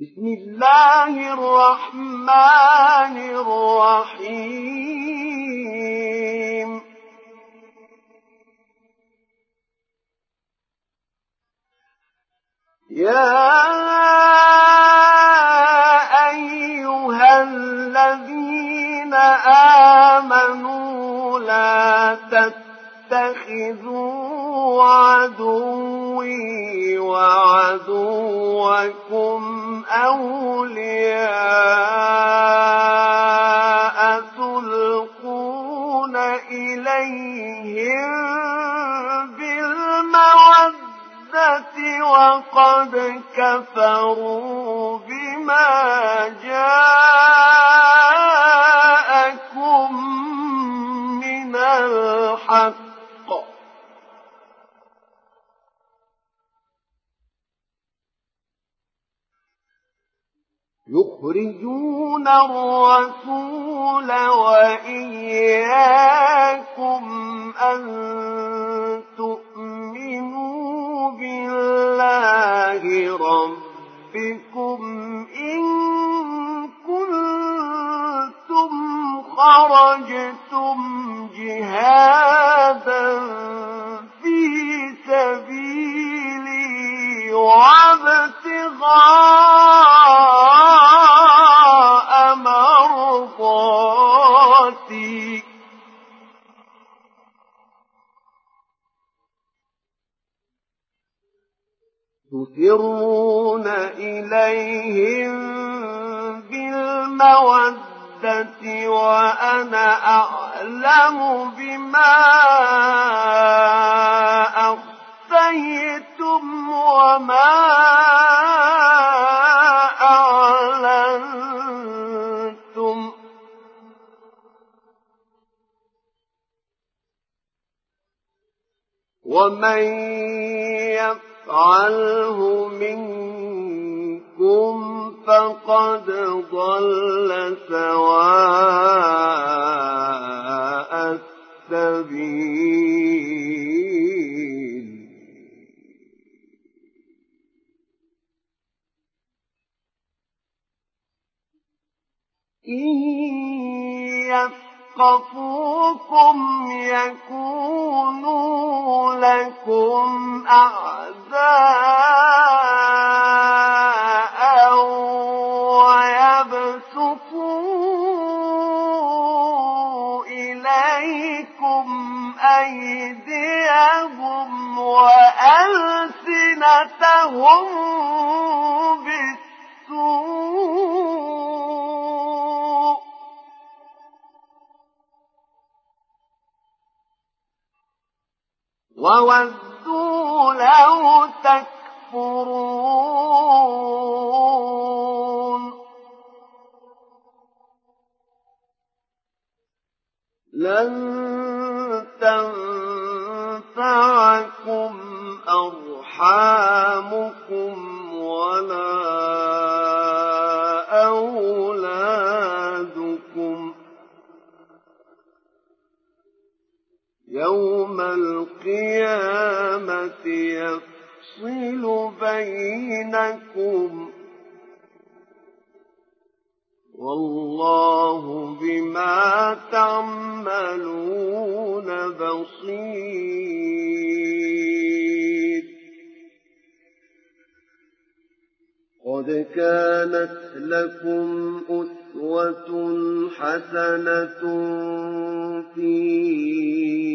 بسم الله الرحمن الرحيم. يا أيها الذين آمنوا لا تتخذوا عدوي وعدوكم أولياء تلقون إليهم بالمودة وقد كفروا يخرجون بالمودة وأنا أعلم بما أخفيتم وما أعلنتم. ومن يفعل يفعله منكم فقد ضل سواء السبيل. إن يثقفوكم يكونوا لكم أعداء. أيديهم وألسنتهم بالسوء. وودوا لو تكفرون. لن تنفعكم أرحامكم ولا يوم القيامة يفصل بينكم والله بما تعملون بصير. قد كانت لكم أسوة حسنة في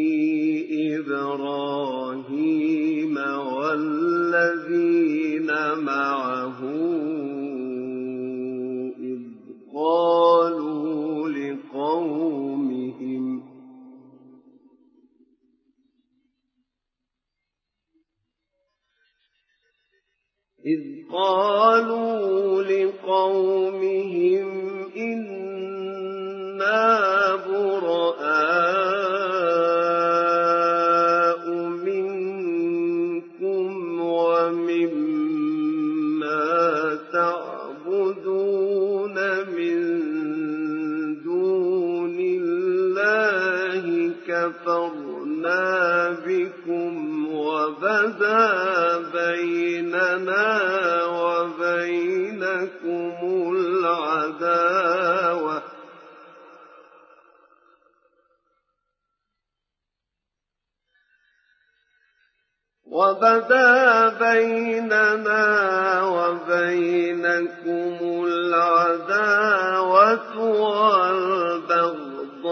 والبغضاء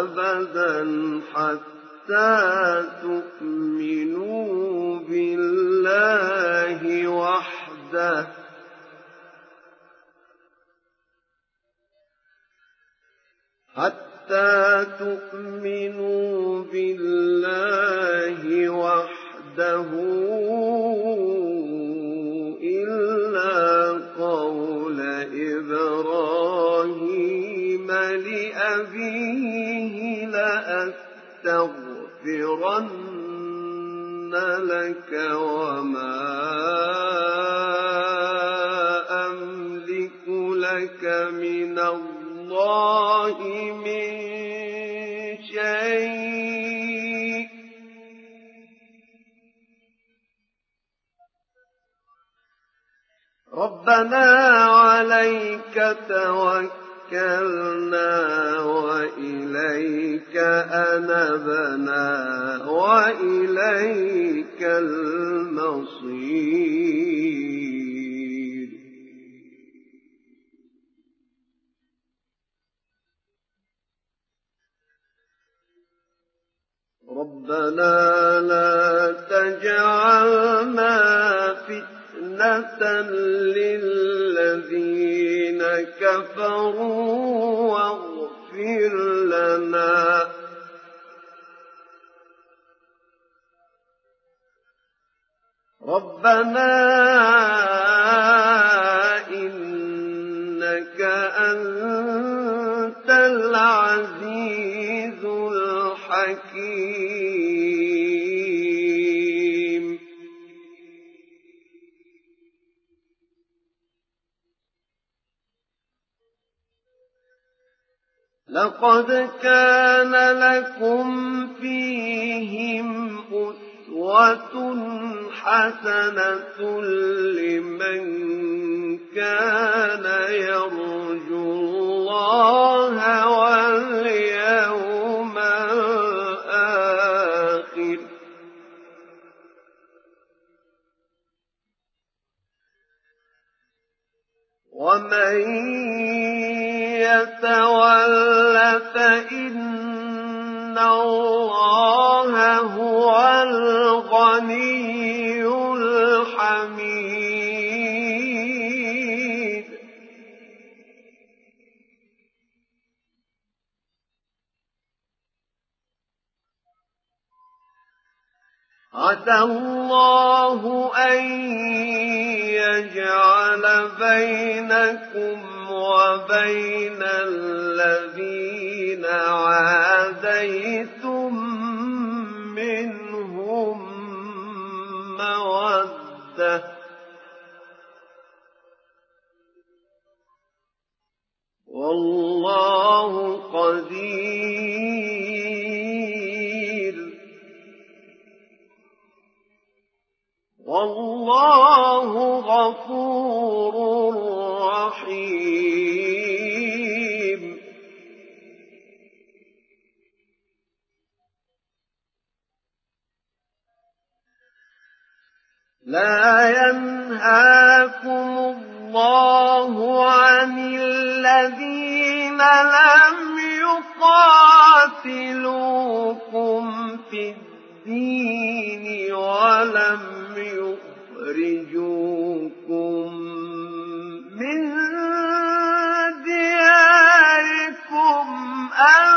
أبدا حتى تؤمنوا بالله وحده. لأبيه لأستغفرن لك وما أملك لك من الله من شيء. ربنا عليك توكلنا وإليك أنبنا وإليك المصير. لقد كان لكم فيهم أسوة حسنة لمن كان يرجو الله واليوم الآخر. ومن يتول فإن الله هو الغني الحميد عسى الله أن يجعل بينكم وبين الذين عاديتم منهم مودة. والله قدير. والله غفور رحيم. لا ينهاكم الله عن الذين لم يقاتلوكم في الدين ولم يخرجوكم من دياركم أن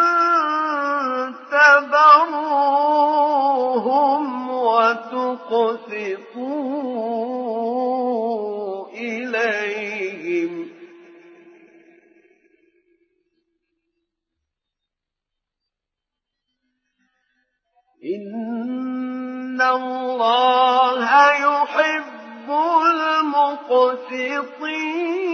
وتقسطوا إليهم. إن الله يحب المقسطين.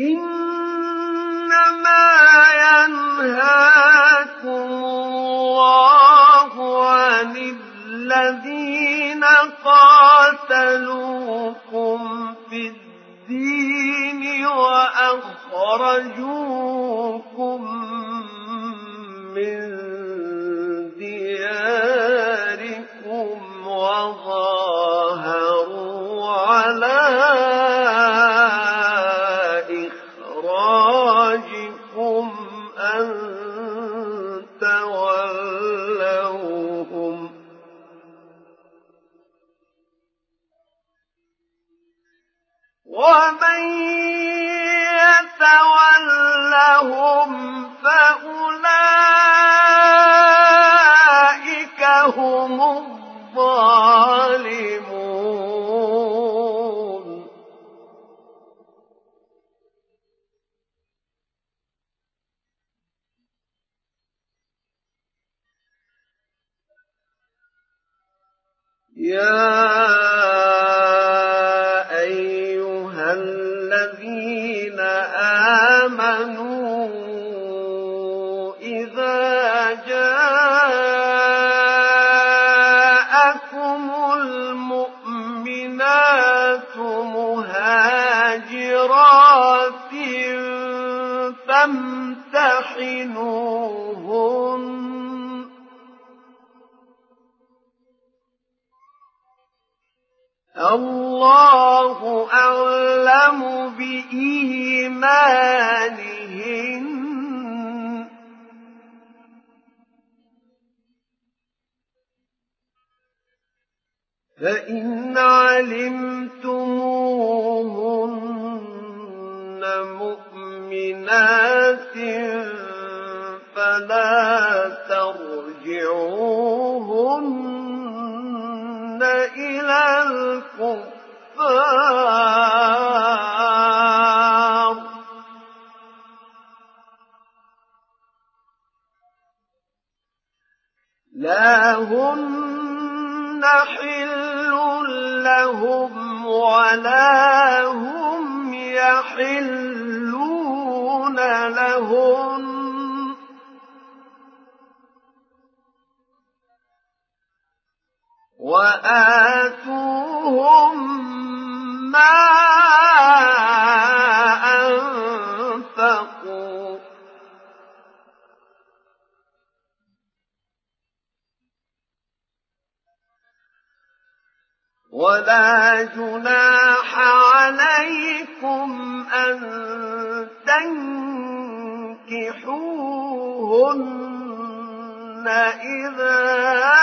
إن آمنوا إذا جاءكم المؤمنات مهاجرات فامتحنوهن. الله أعلم بإيمانهن فإن علمتموهن مؤمنات لهم ولا هم يحلون لهن وآتوهم ما ولا جناح عليكم أن تنكحوهن إذا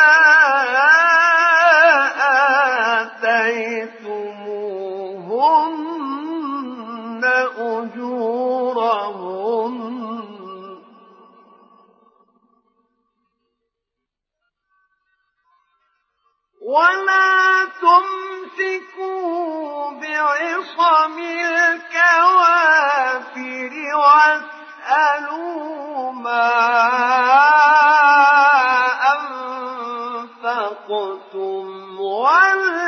أنفقتم وليسألوا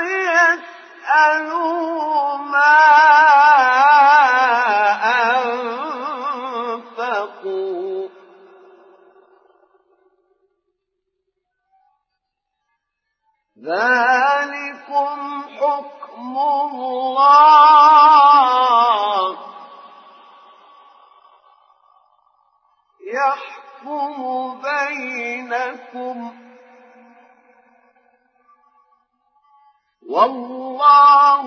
ما أنفقوا ذلكم حكم الله يحكم بينكم والله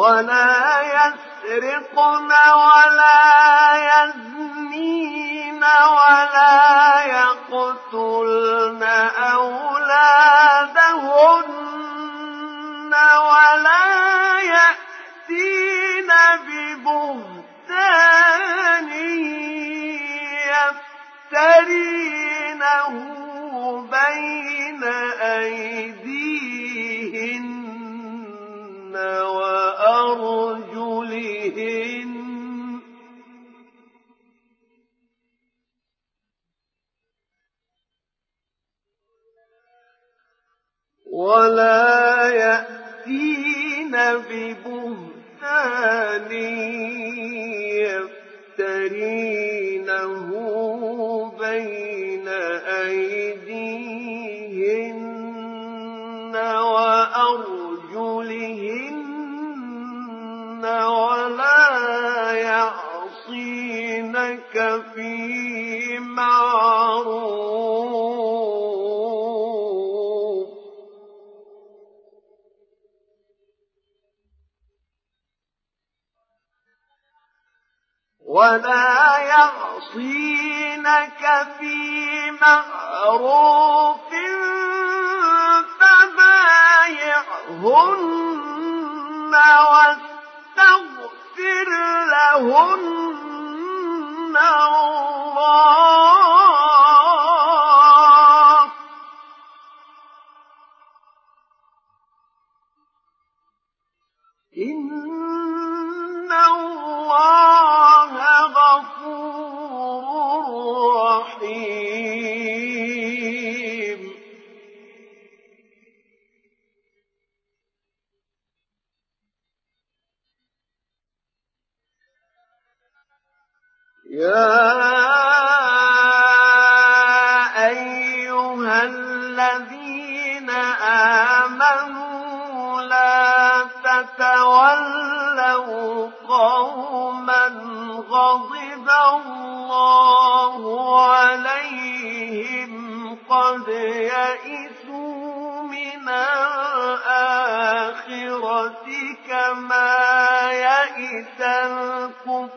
ولا يسرقن ولا يزنين ولا يقتلن أولادهن ولا يأتين وَلَّوْا قوما غضب الله عليهم قد يئسوا من الآخرة كما يئس الكفار.